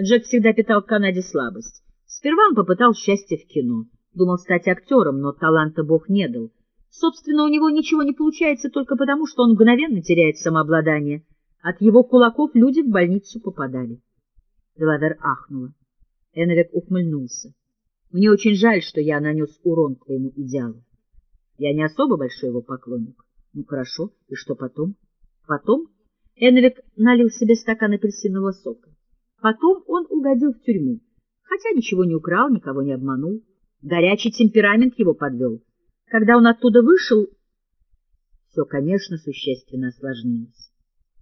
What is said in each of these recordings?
Джек всегда питал к Канаде слабость. Сперва он попытал счастье в кино. Думал стать актером, но таланта Бог не дал. Собственно, у него ничего не получается только потому, что он мгновенно теряет самообладание. От его кулаков люди в больницу попадали. Делавер ахнула. Эновик ухмыльнулся. Мне очень жаль, что я нанес урон твоему идеалу. Я не особо большой его поклонник. Ну, хорошо, и что потом? Потом Эновик налил себе стакан апельсинового сока. Потом он угодил в тюрьму, хотя ничего не украл, никого не обманул. Горячий темперамент его подвел. Когда он оттуда вышел, все, конечно, существенно осложнилось.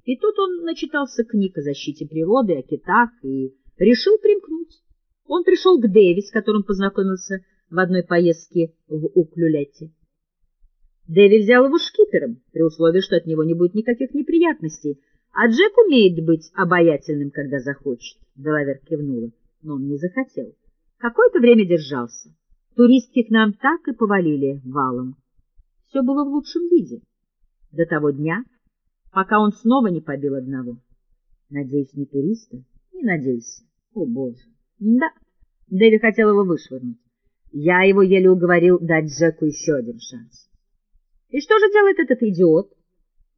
И тут он начитался книг о защите природы, о китах, и решил примкнуть. Он пришел к Дэви, с которым познакомился в одной поездке в Уклюлете. Дэви взял его шкипером, при условии, что от него не будет никаких неприятностей, а Джек умеет быть обаятельным, когда захочет. Делавер кивнула, но он не захотел. Какое-то время держался. Туристки к нам так и повалили валом. Все было в лучшем виде. До того дня, пока он снова не побил одного. Надеюсь, не туриста? Не надейся. О, Боже. Да. Дэви хотел его вышвырнуть. Я его еле уговорил дать Джеку еще один шанс. И что же делает этот идиот?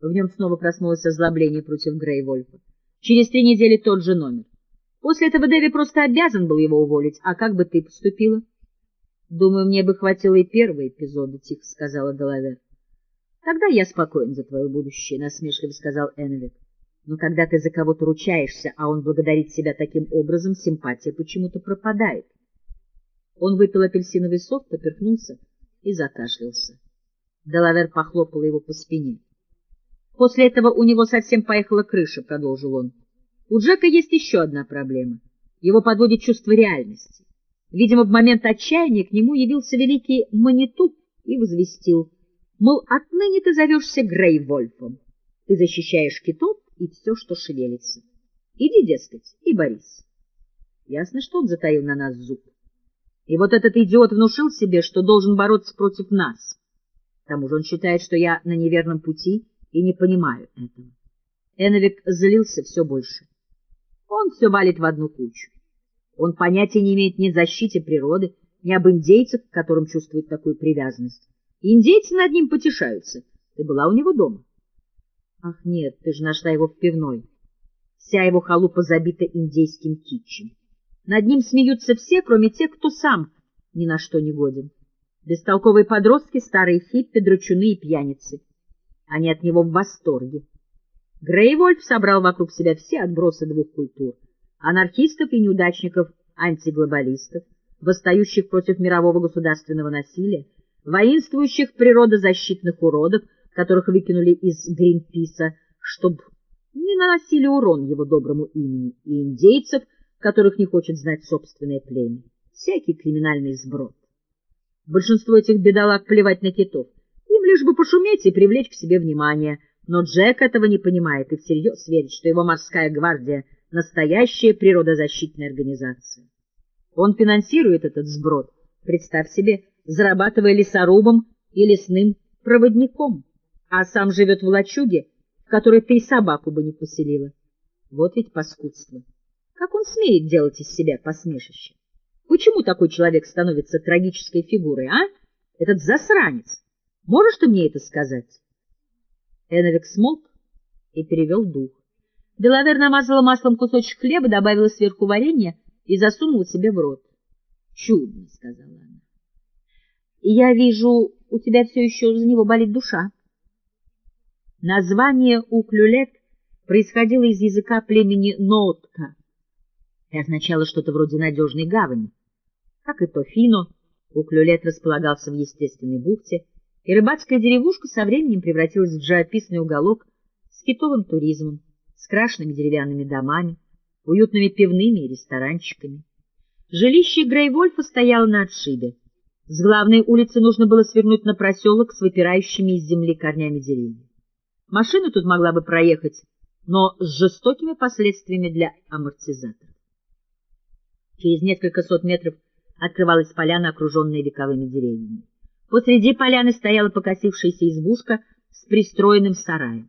В нем снова проснулось озлобление против Грейвольфа. Через три недели тот же номер. После этого Дэви просто обязан был его уволить. А как бы ты поступила? Думаю, мне бы хватило и первого эпизода, — тихо сказала Делавер. — Тогда я спокоен за твое будущее, — насмешливо сказал Энвик. Но когда ты за кого-то ручаешься, а он благодарит себя таким образом, симпатия почему-то пропадает. Он выпил апельсиновый сок, поперхнулся и закашлялся. Делавер похлопала его по спине. После этого у него совсем поехала крыша, — продолжил он. У Джека есть еще одна проблема. Его подводит чувство реальности. Видимо, в момент отчаяния к нему явился великий Манитуб и возвестил, мол, отныне ты зовешься Грейвольфом. Ты защищаешь китов и все, что шевелится. Иди, дескать, и борись. Ясно, что он затаил на нас зуб. И вот этот идиот внушил себе, что должен бороться против нас. К тому же он считает, что я на неверном пути и не понимаю этого. Эновик злился все больше. Он все валит в одну кучу. Он понятия не имеет ни о защите природы, ни об индейцах, к которым чувствует такую привязанность. индейцы над ним потешаются. Ты была у него дома? Ах, нет, ты же нашла его в пивной. Вся его халупа забита индейским китчем. Над ним смеются все, кроме тех, кто сам ни на что не годен. Бестолковые подростки, старые хиппи, драчуны и пьяницы. Они от него в восторге. Грейвольф собрал вокруг себя все отбросы двух культур — анархистов и неудачников-антиглобалистов, восстающих против мирового государственного насилия, воинствующих природозащитных уродов, которых выкинули из Гринписа, чтобы не наносили урон его доброму имени, и индейцев, которых не хочет знать собственное племя. Всякий криминальный сброд. Большинство этих бедолаг плевать на китов. Лишь бы пошуметь и привлечь к себе внимание. Но Джек этого не понимает и всерьез верит, что его морская гвардия — настоящая природозащитная организация. Он финансирует этот сброд, представь себе, зарабатывая лесорубом и лесным проводником, а сам живет в лачуге, в которой ты и собаку бы не поселила. Вот ведь паскудство. Как он смеет делать из себя посмешище? Почему такой человек становится трагической фигурой, а? Этот засранец. Можешь ты мне это сказать? Эновик смолк и перевел дух. Делавер намазала маслом кусочек хлеба, добавила сверху варенье и засунула себе в рот. — Чудно, — сказала она. — Я вижу, у тебя все еще за него болит душа. Название Уклюлет происходило из языка племени Ноутка и означало что-то вроде надежной гавани. Как и Тофино, Уклюлет располагался в естественной бухте, и рыбацкая деревушка со временем превратилась в живописный уголок с китовым туризмом с крашенными деревянными домами, уютными пивными и ресторанчиками. Жилище Грейвольфа стояло на отшибе. С главной улицы нужно было свернуть на проселок с выпирающими из земли корнями деревьев. Машина тут могла бы проехать, но с жестокими последствиями для амортизаторов. Через несколько сот метров открывалась поляна, окруженная вековыми деревьями. Посреди поляны стояла покосившаяся избушка с пристроенным сараем.